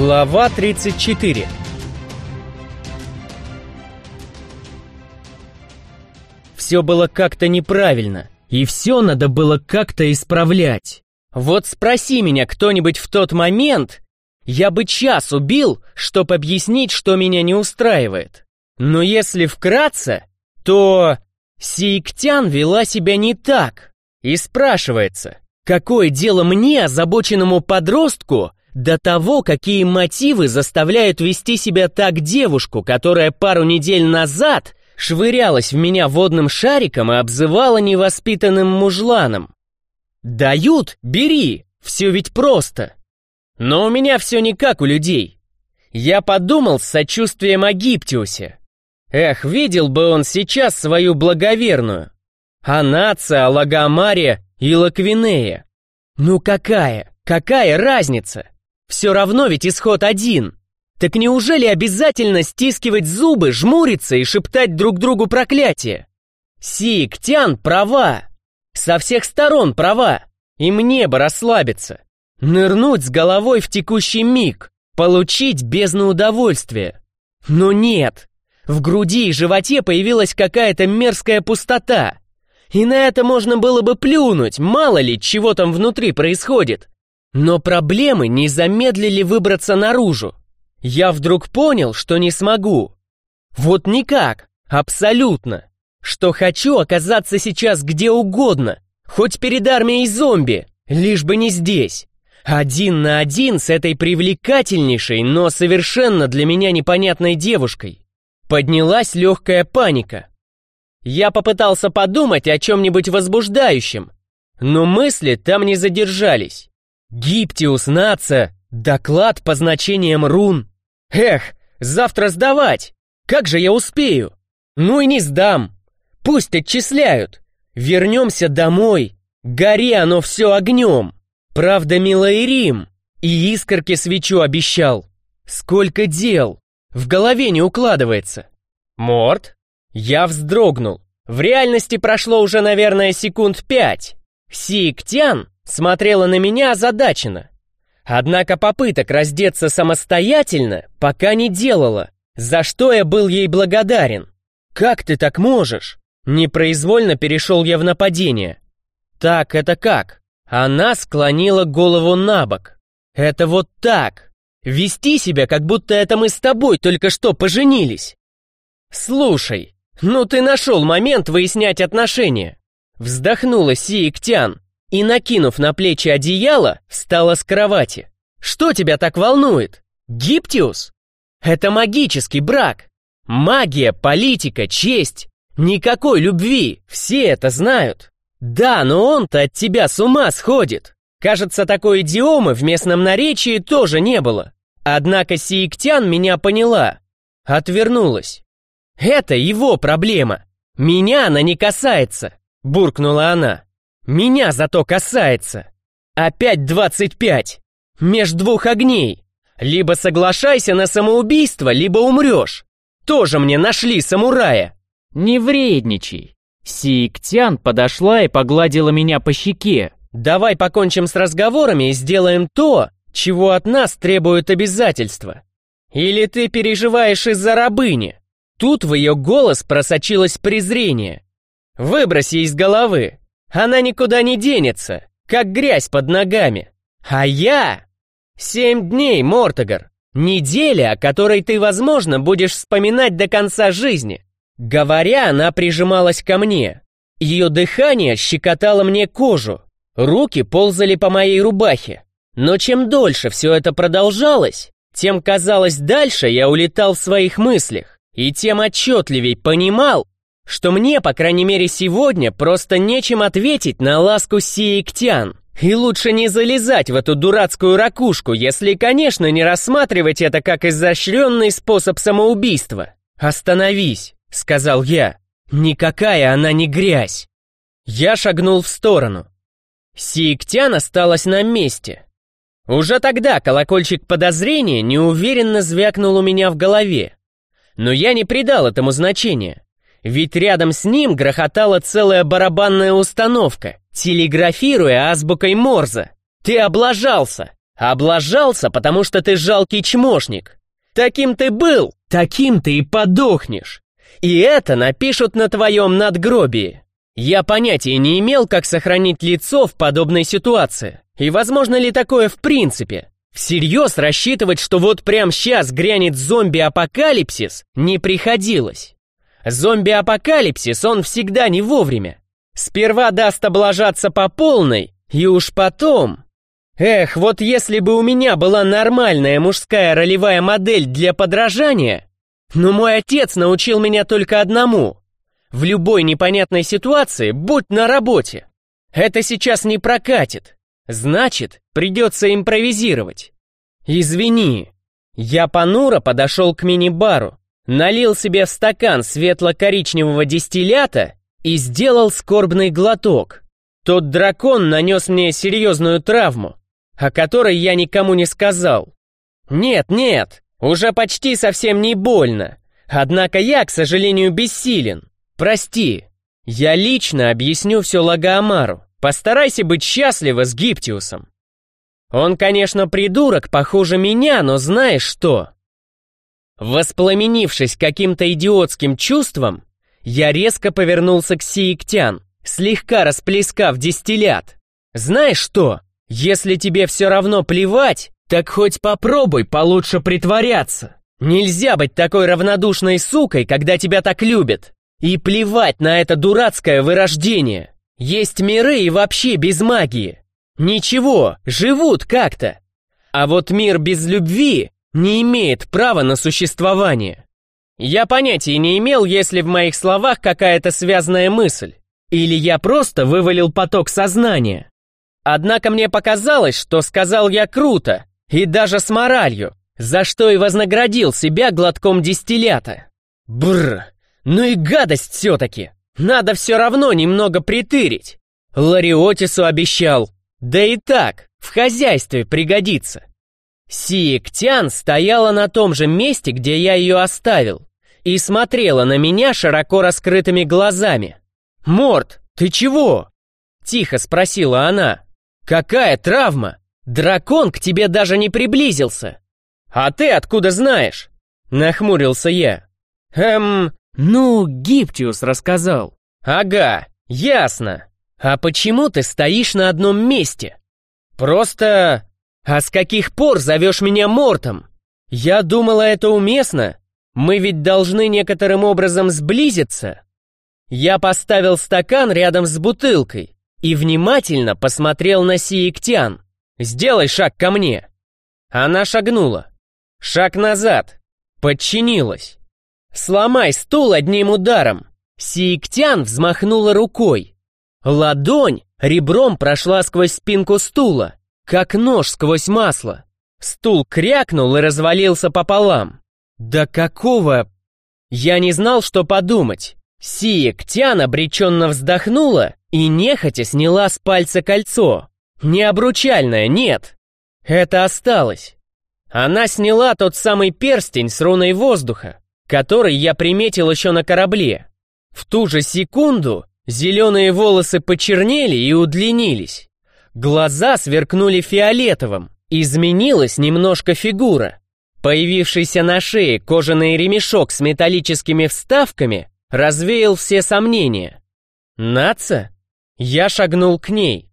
Глава 34 Все было как-то неправильно, и все надо было как-то исправлять. Вот спроси меня кто-нибудь в тот момент, я бы час убил, чтобы объяснить, что меня не устраивает. Но если вкратце, то Сииктян вела себя не так. И спрашивается, какое дело мне, озабоченному подростку, до того, какие мотивы заставляют вести себя так девушку, которая пару недель назад швырялась в меня водным шариком и обзывала невоспитанным мужланом. «Дают? Бери! Все ведь просто!» Но у меня все не как у людей. Я подумал с сочувствием о Гиптиусе. Эх, видел бы он сейчас свою благоверную. Анаца, Лагомария и Лаквинея. Ну какая, какая разница? Все равно ведь исход один. Так неужели обязательно стискивать зубы, жмуриться и шептать друг другу проклятие? Сиктян права. Со всех сторон права. И мне бы расслабиться. Нырнуть с головой в текущий миг. Получить бездну удовольствия. Но нет. В груди и животе появилась какая-то мерзкая пустота. И на это можно было бы плюнуть, мало ли, чего там внутри происходит. Но проблемы не замедлили выбраться наружу. Я вдруг понял, что не смогу. Вот никак, абсолютно. Что хочу оказаться сейчас где угодно, хоть перед армией зомби, лишь бы не здесь. Один на один с этой привлекательнейшей, но совершенно для меня непонятной девушкой. Поднялась легкая паника. Я попытался подумать о чем-нибудь возбуждающем, но мысли там не задержались. Гиптиус, нация, доклад по значениям рун. Эх, завтра сдавать! Как же я успею? Ну и не сдам. Пусть отчисляют. Вернемся домой. Гори оно все огнем. Правда, милый Рим. И искорки свечу обещал. Сколько дел. В голове не укладывается. Морт? Я вздрогнул. В реальности прошло уже, наверное, секунд пять. Сиктян смотрела на меня озадаченно. Однако попыток раздеться самостоятельно пока не делала, за что я был ей благодарен. «Как ты так можешь?» Непроизвольно перешел я в нападение. «Так, это как?» Она склонила голову на бок. «Это вот так. Вести себя, как будто это мы с тобой только что поженились». «Слушай, ну ты нашел момент выяснять отношения». Вздохнула Сииктян и, накинув на плечи одеяло, встала с кровати. «Что тебя так волнует? Гиптиус? Это магический брак. Магия, политика, честь. Никакой любви, все это знают. Да, но он-то от тебя с ума сходит. Кажется, такой идиомы в местном наречии тоже не было. Однако Сииктян меня поняла. Отвернулась. Это его проблема. Меня она не касается, буркнула она. Меня зато касается. Опять двадцать пять. Меж двух огней. Либо соглашайся на самоубийство, либо умрешь. Тоже мне нашли самурая. Не вредничай. Сииктян подошла и погладила меня по щеке. Давай покончим с разговорами и сделаем то, чего от нас требуют обязательства. Или ты переживаешь из-за рабыни? Тут в ее голос просочилось презрение. Выброси из головы. Она никуда не денется, как грязь под ногами. А я... Семь дней, Мортогар. Неделя, о которой ты, возможно, будешь вспоминать до конца жизни. Говоря, она прижималась ко мне. Ее дыхание щекотало мне кожу. Руки ползали по моей рубахе. Но чем дольше все это продолжалось, тем казалось дальше я улетал в своих мыслях, и тем отчетливей понимал, что мне, по крайней мере сегодня, просто нечем ответить на ласку Сииктян. И лучше не залезать в эту дурацкую ракушку, если, конечно, не рассматривать это как изощренный способ самоубийства. «Остановись», — сказал я. «Никакая она не грязь». Я шагнул в сторону. Сииктян осталась на месте. Уже тогда колокольчик подозрения неуверенно звякнул у меня в голове. Но я не придал этому значения. Ведь рядом с ним грохотала целая барабанная установка, телеграфируя азбукой Морзе. «Ты облажался! Облажался, потому что ты жалкий чмошник. Таким ты был, таким ты и подохнешь. И это напишут на твоем надгробии. Я понятия не имел, как сохранить лицо в подобной ситуации. И возможно ли такое в принципе? Всерьез рассчитывать, что вот прямо сейчас грянет зомби-апокалипсис, не приходилось. Зомби-апокалипсис, он всегда не вовремя. Сперва даст облажаться по полной, и уж потом... Эх, вот если бы у меня была нормальная мужская ролевая модель для подражания, но мой отец научил меня только одному. В любой непонятной ситуации будь на работе. Это сейчас не прокатит. Значит, придется импровизировать. Извини. Я понуро подошел к мини-бару, налил себе в стакан светло-коричневого дистиллята и сделал скорбный глоток. Тот дракон нанес мне серьезную травму, о которой я никому не сказал. Нет, нет, уже почти совсем не больно. Однако я, к сожалению, бессилен. Прости. Я лично объясню все Лагоамару. Постарайся быть счастлива с Гиптиусом. Он, конечно, придурок, похоже меня, но знаешь что? Воспламенившись каким-то идиотским чувством, я резко повернулся к Сииктян, слегка расплескав дистиллят. Знаешь что? Если тебе все равно плевать, так хоть попробуй получше притворяться. Нельзя быть такой равнодушной сукой, когда тебя так любят. И плевать на это дурацкое вырождение. Есть миры и вообще без магии. Ничего, живут как-то. А вот мир без любви не имеет права на существование. Я понятия не имел, если в моих словах какая-то связанная мысль. Или я просто вывалил поток сознания. Однако мне показалось, что сказал я круто, и даже с моралью, за что и вознаградил себя глотком дистиллята. Бррр, ну и гадость все-таки. Надо все равно немного притырить. Лариотису обещал. Да и так, в хозяйстве пригодится. Сиектян стояла на том же месте, где я ее оставил, и смотрела на меня широко раскрытыми глазами. «Морт, ты чего?» — тихо спросила она. «Какая травма? Дракон к тебе даже не приблизился!» «А ты откуда знаешь?» — нахмурился я. «Эм, ну, Гиптиус рассказал». «Ага, ясно. А почему ты стоишь на одном месте?» «Просто... А с каких пор зовешь меня Мортом? Я думала, это уместно. Мы ведь должны некоторым образом сблизиться». Я поставил стакан рядом с бутылкой и внимательно посмотрел на Сиектян. «Сделай шаг ко мне». Она шагнула. Шаг назад. Подчинилась. «Сломай стул одним ударом!» Сиектян взмахнула рукой. Ладонь ребром прошла сквозь спинку стула, как нож сквозь масло. Стул крякнул и развалился пополам. «Да какого...» Я не знал, что подумать. Сиектян обреченно вздохнула и нехотя сняла с пальца кольцо. Не обручальное, нет. Это осталось. Она сняла тот самый перстень с руной воздуха, который я приметил еще на корабле. В ту же секунду зеленые волосы почернели и удлинились. Глаза сверкнули фиолетовым, изменилась немножко фигура. Появившийся на шее кожаный ремешок с металлическими вставками развеял все сомнения. «Наца?» Я шагнул к ней.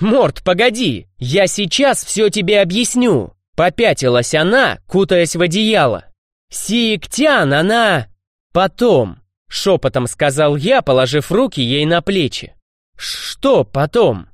«Морт, погоди, я сейчас все тебе объясню!» Попятилась она, кутаясь в одеяло. «Сиектян, она...» «Потом», — шепотом сказал я, положив руки ей на плечи. «Что потом?»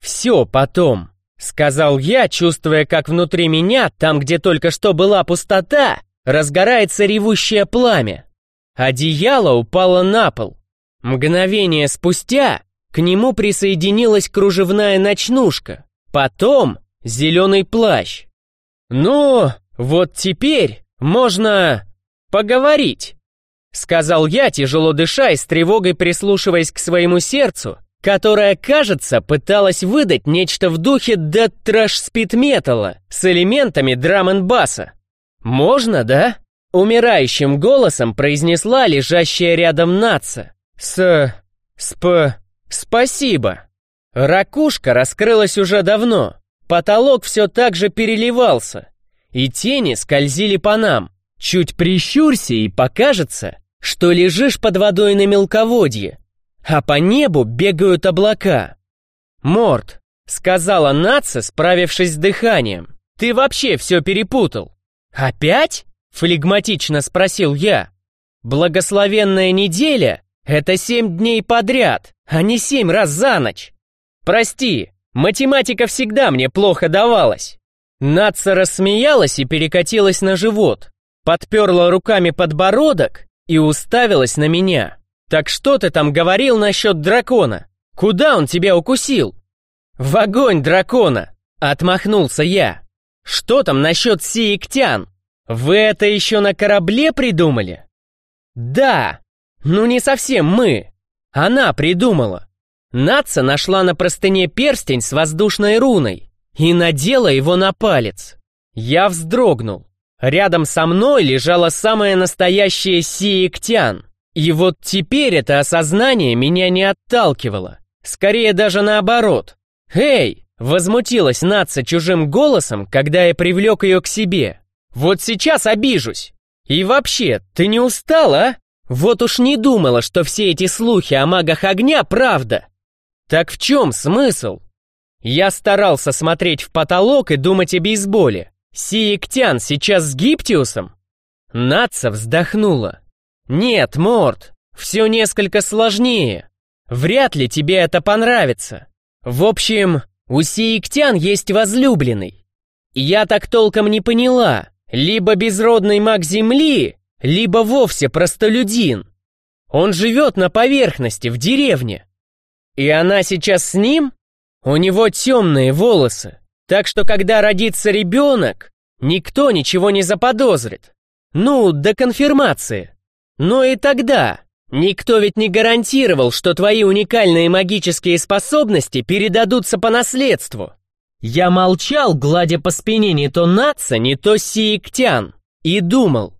«Все потом», — сказал я, чувствуя, как внутри меня, там, где только что была пустота, разгорается ревущее пламя. Одеяло упало на пол. Мгновение спустя к нему присоединилась кружевная ночнушка, потом зеленый плащ. «Ну, вот теперь можно поговорить», — сказал я, тяжело дыша и с тревогой прислушиваясь к своему сердцу, которое, кажется, пыталось выдать нечто в духе дэт трэш спидметалла с элементами драм-н-баса. «Можно, да?» — умирающим голосом произнесла лежащая рядом наца. «С... сп... спасибо». Ракушка раскрылась уже давно, Потолок все так же переливался, и тени скользили по нам. Чуть прищурься и покажется, что лежишь под водой на мелководье, а по небу бегают облака. «Морд», — сказала Наца, справившись с дыханием, — «ты вообще все перепутал». «Опять?» — флегматично спросил я. «Благословенная неделя — это семь дней подряд, а не семь раз за ночь. Прости, математика всегда мне плохо давалась». Наца рассмеялась и перекатилась на живот, подперла руками подбородок и уставилась на меня. «Так что ты там говорил насчет дракона? Куда он тебя укусил?» «В огонь дракона!» — отмахнулся я. «Что там насчет сиектян? Вы это еще на корабле придумали?» «Да, ну не совсем мы. Она придумала. Наца нашла на простыне перстень с воздушной руной и надела его на палец. Я вздрогнул. Рядом со мной лежала самая настоящая сиектян. И вот теперь это осознание меня не отталкивало. Скорее даже наоборот. «Эй!» — возмутилась Наца чужим голосом, когда я привлек ее к себе. «Вот сейчас обижусь! И вообще, ты не устала, а? Вот уж не думала, что все эти слухи о магах огня правда. Так в чем смысл?» Я старался смотреть в потолок и думать о бейсболе. Сиектян сейчас с Гиптиусом? Наца вздохнула. «Нет, Морд, все несколько сложнее. Вряд ли тебе это понравится. В общем, у сиектян есть возлюбленный. Я так толком не поняла, либо безродный маг Земли, либо вовсе простолюдин. Он живет на поверхности, в деревне. И она сейчас с ним? У него темные волосы, так что когда родится ребенок, никто ничего не заподозрит. Ну, до конфирмации. Но и тогда никто ведь не гарантировал, что твои уникальные магические способности передадутся по наследству. Я молчал, гладя по спине не то Наца, не то Сиектян, и думал.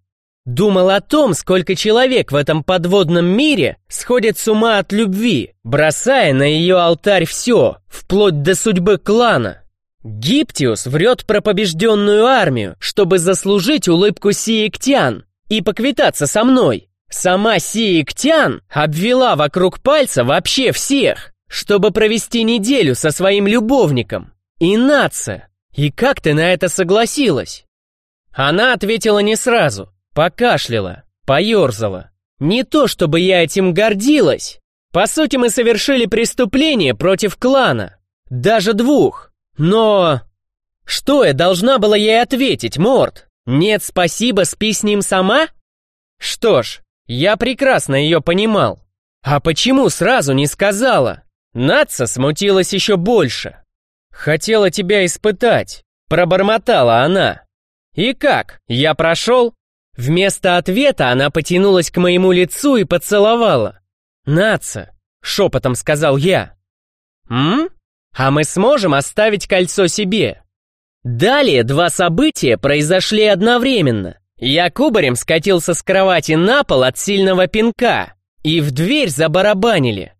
Думал о том, сколько человек в этом подводном мире сходит с ума от любви, бросая на ее алтарь все, вплоть до судьбы клана. Гиптиус врет про побежденную армию, чтобы заслужить улыбку Сиектян и поквитаться со мной. Сама Сиектян обвела вокруг пальца вообще всех, чтобы провести неделю со своим любовником. И Наца. И как ты на это согласилась? Она ответила не сразу, покашляла, поерзала. Не то, чтобы я этим гордилась. По сути, мы совершили преступление против клана. Даже двух. Но... Что я должна была ей ответить, Морд? Нет, спасибо, спи с ним сама? Что ж, я прекрасно ее понимал. А почему сразу не сказала? Натса смутилась еще больше. Хотела тебя испытать, пробормотала она. И как, я прошел? Вместо ответа она потянулась к моему лицу и поцеловала. «Наца», — шепотом сказал я. «М? А мы сможем оставить кольцо себе?» Далее два события произошли одновременно. Я кубарем скатился с кровати на пол от сильного пинка, и в дверь забарабанили.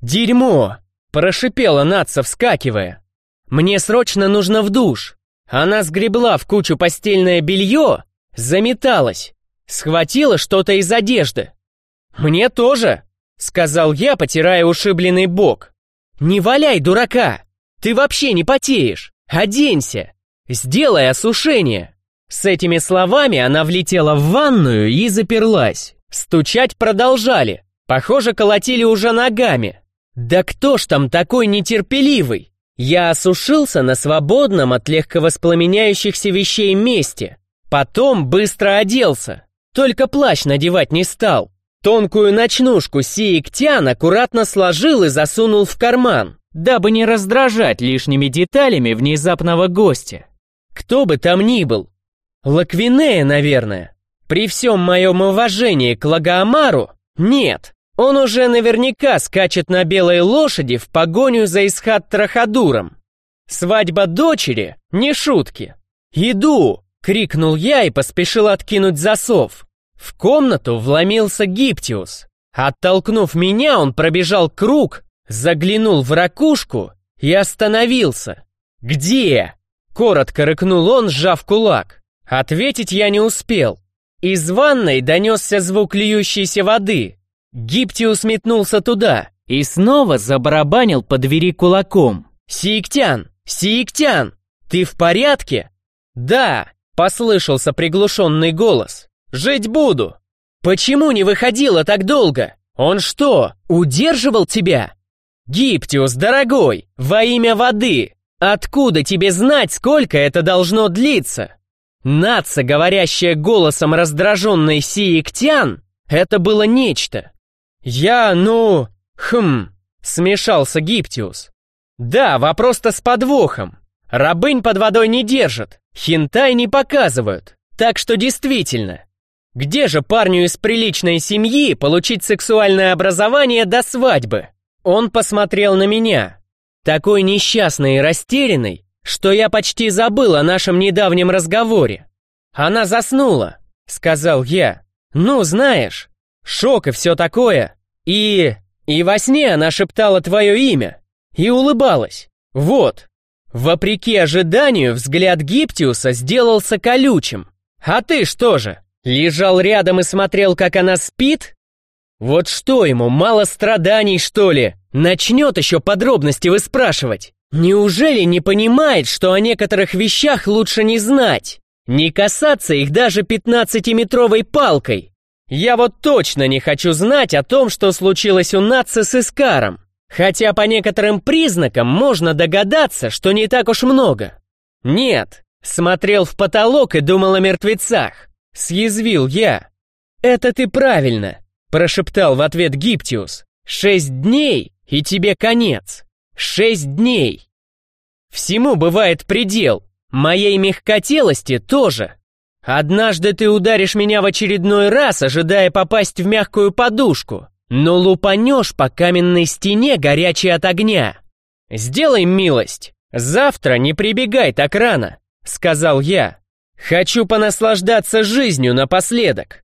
«Дерьмо!» – прошипела Натса, вскакивая. «Мне срочно нужно в душ!» Она сгребла в кучу постельное белье, заметалась, схватила что-то из одежды. «Мне тоже!» – сказал я, потирая ушибленный бок. «Не валяй, дурака! Ты вообще не потеешь! Оденься! Сделай осушение!» С этими словами она влетела в ванную и заперлась. Стучать продолжали. Похоже, колотили уже ногами. Да кто ж там такой нетерпеливый? Я осушился на свободном от легковоспламеняющихся вещей месте. Потом быстро оделся. Только плащ надевать не стал. Тонкую ночнушку Сиектян аккуратно сложил и засунул в карман, дабы не раздражать лишними деталями внезапного гостя. Кто бы там ни был, Лаквинея, наверное. При всем моем уважении к Лагоамару, нет. Он уже наверняка скачет на белой лошади в погоню за Исхат Трахадуром. Свадьба дочери — не шутки. «Иду!» — крикнул я и поспешил откинуть засов. В комнату вломился Гиптиус. Оттолкнув меня, он пробежал круг, заглянул в ракушку и остановился. «Где?» Коротко рыкнул он, сжав кулак. Ответить я не успел. Из ванной донесся звук льющейся воды. Гиптиус метнулся туда и снова забарабанил по двери кулаком. «Сииктян! Сииктян! Ты в порядке?» «Да!» — послышался приглушенный голос. «Жить буду!» «Почему не выходила так долго? Он что, удерживал тебя?» «Гиптиус, дорогой, во имя воды! Откуда тебе знать, сколько это должно длиться?» Наца, говорящая голосом раздраженной Сииктян, это было нечто. «Я, ну... хм...» — смешался Гиптиус. «Да, вопрос-то с подвохом. Рабынь под водой не держат, хинтай не показывают. Так что действительно, где же парню из приличной семьи получить сексуальное образование до свадьбы? Он посмотрел на меня, такой несчастный и растерянный, что я почти забыл о нашем недавнем разговоре. Она заснула, сказал я. Ну, знаешь, шок и все такое. И... и во сне она шептала твое имя. И улыбалась. Вот. Вопреки ожиданию, взгляд Гиптиуса сделался колючим. А ты что же? Лежал рядом и смотрел, как она спит? Вот что ему, мало страданий, что ли? Начнет еще подробности выспрашивать. Неужели не понимает, что о некоторых вещах лучше не знать? Не касаться их даже пятнадцатиметровой палкой. Я вот точно не хочу знать о том, что случилось у Натса с Искаром. Хотя по некоторым признакам можно догадаться, что не так уж много. Нет, смотрел в потолок и думал о мертвецах. Съязвил я. «Это ты правильно», — прошептал в ответ Гиптиус. «Шесть дней, и тебе конец. Шесть дней. Всему бывает предел, моей мягкотелости тоже. Однажды ты ударишь меня в очередной раз, ожидая попасть в мягкую подушку, но лупанешь по каменной стене, горячей от огня. Сделай милость, завтра не прибегай так рано», — сказал я. Хочу понаслаждаться жизнью напоследок.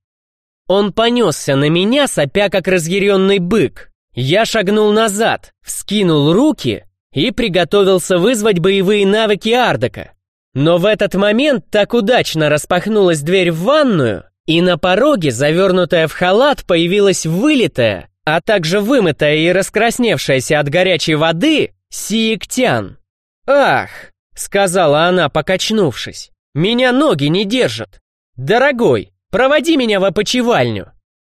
Он понесся на меня, сопя как разъяренный бык. Я шагнул назад, вскинул руки и приготовился вызвать боевые навыки Ардака. Но в этот момент так удачно распахнулась дверь в ванную, и на пороге, завернутая в халат, появилась вылитая, а также вымытая и раскрасневшаяся от горячей воды, Сиектян. «Ах!» — сказала она, покачнувшись. Меня ноги не держат. Дорогой, проводи меня в опочивальню.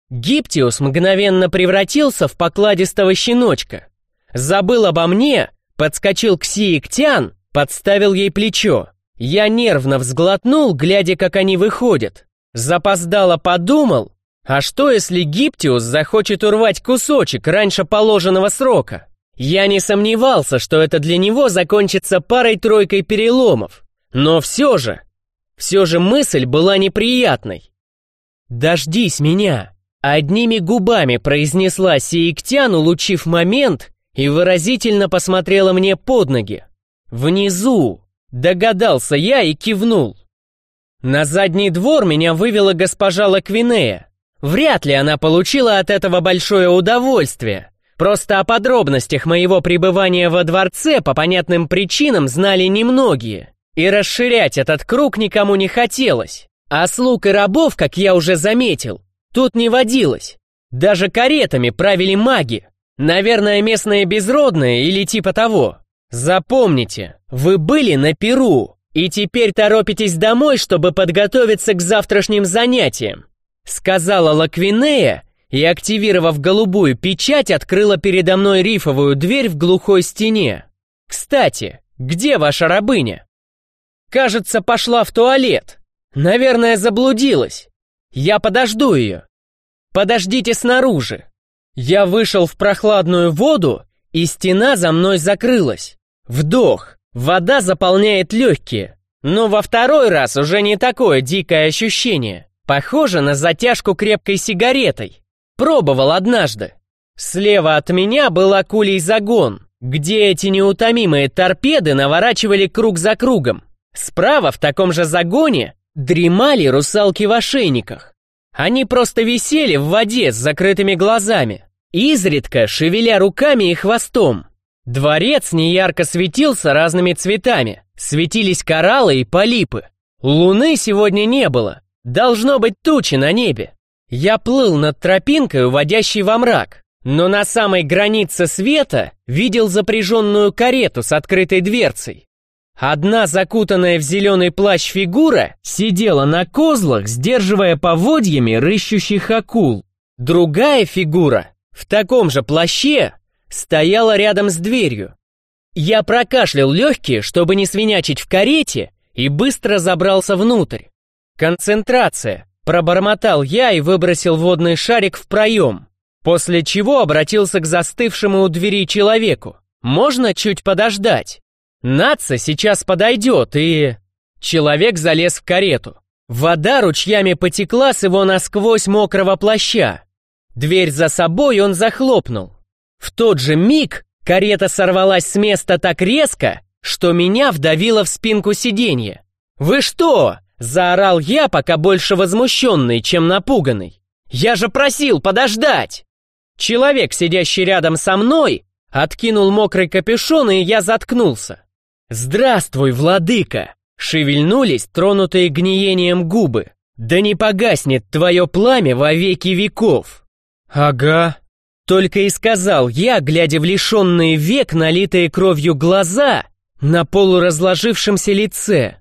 Гиптиус мгновенно превратился в покладистого щеночка. Забыл обо мне, подскочил к Сиектян, подставил ей плечо. Я нервно взглотнул, глядя, как они выходят. Запоздало подумал, а что если Гиптиус захочет урвать кусочек раньше положенного срока? Я не сомневался, что это для него закончится парой-тройкой переломов. Но все же, все же мысль была неприятной. «Дождись меня!» Одними губами произнесла Сииктян, улучив момент, и выразительно посмотрела мне под ноги. «Внизу!» Догадался я и кивнул. На задний двор меня вывела госпожа Лаквинея. Вряд ли она получила от этого большое удовольствие. Просто о подробностях моего пребывания во дворце по понятным причинам знали немногие. И расширять этот круг никому не хотелось. А слуг и рабов, как я уже заметил, тут не водилось. Даже каретами правили маги. Наверное, местные безродные или типа того. Запомните, вы были на Перу и теперь торопитесь домой, чтобы подготовиться к завтрашним занятиям. Сказала Лаквинея и, активировав голубую печать, открыла передо мной рифовую дверь в глухой стене. Кстати, где ваша рабыня? Кажется, пошла в туалет. Наверное, заблудилась. Я подожду ее. Подождите снаружи. Я вышел в прохладную воду, и стена за мной закрылась. Вдох. Вода заполняет легкие. Но во второй раз уже не такое дикое ощущение. Похоже на затяжку крепкой сигаретой. Пробовал однажды. Слева от меня был акулий загон, где эти неутомимые торпеды наворачивали круг за кругом. Справа в таком же загоне дремали русалки в ошейниках. Они просто висели в воде с закрытыми глазами, изредка шевеля руками и хвостом. Дворец неярко светился разными цветами. Светились кораллы и полипы. Луны сегодня не было. Должно быть тучи на небе. Я плыл над тропинкой, уводящей во мрак, но на самой границе света видел запряженную карету с открытой дверцей. Одна закутанная в зеленый плащ фигура сидела на козлах, сдерживая поводьями рыщущих акул. Другая фигура в таком же плаще стояла рядом с дверью. Я прокашлял легкие, чтобы не свинячить в карете, и быстро забрался внутрь. Концентрация. Пробормотал я и выбросил водный шарик в проем, после чего обратился к застывшему у двери человеку. «Можно чуть подождать?» «Наца сейчас подойдет и...» Человек залез в карету. Вода ручьями потекла с его насквозь мокрого плаща. Дверь за собой он захлопнул. В тот же миг карета сорвалась с места так резко, что меня вдавило в спинку сиденья. «Вы что?» – заорал я, пока больше возмущенный, чем напуганный. «Я же просил подождать!» Человек, сидящий рядом со мной, откинул мокрый капюшон, и я заткнулся. «Здравствуй, владыка!» – шевельнулись тронутые гниением губы. «Да не погаснет твое пламя во веки веков!» «Ага», только и сказал я, глядя в лишенные век, налитые кровью глаза, на полуразложившемся лице.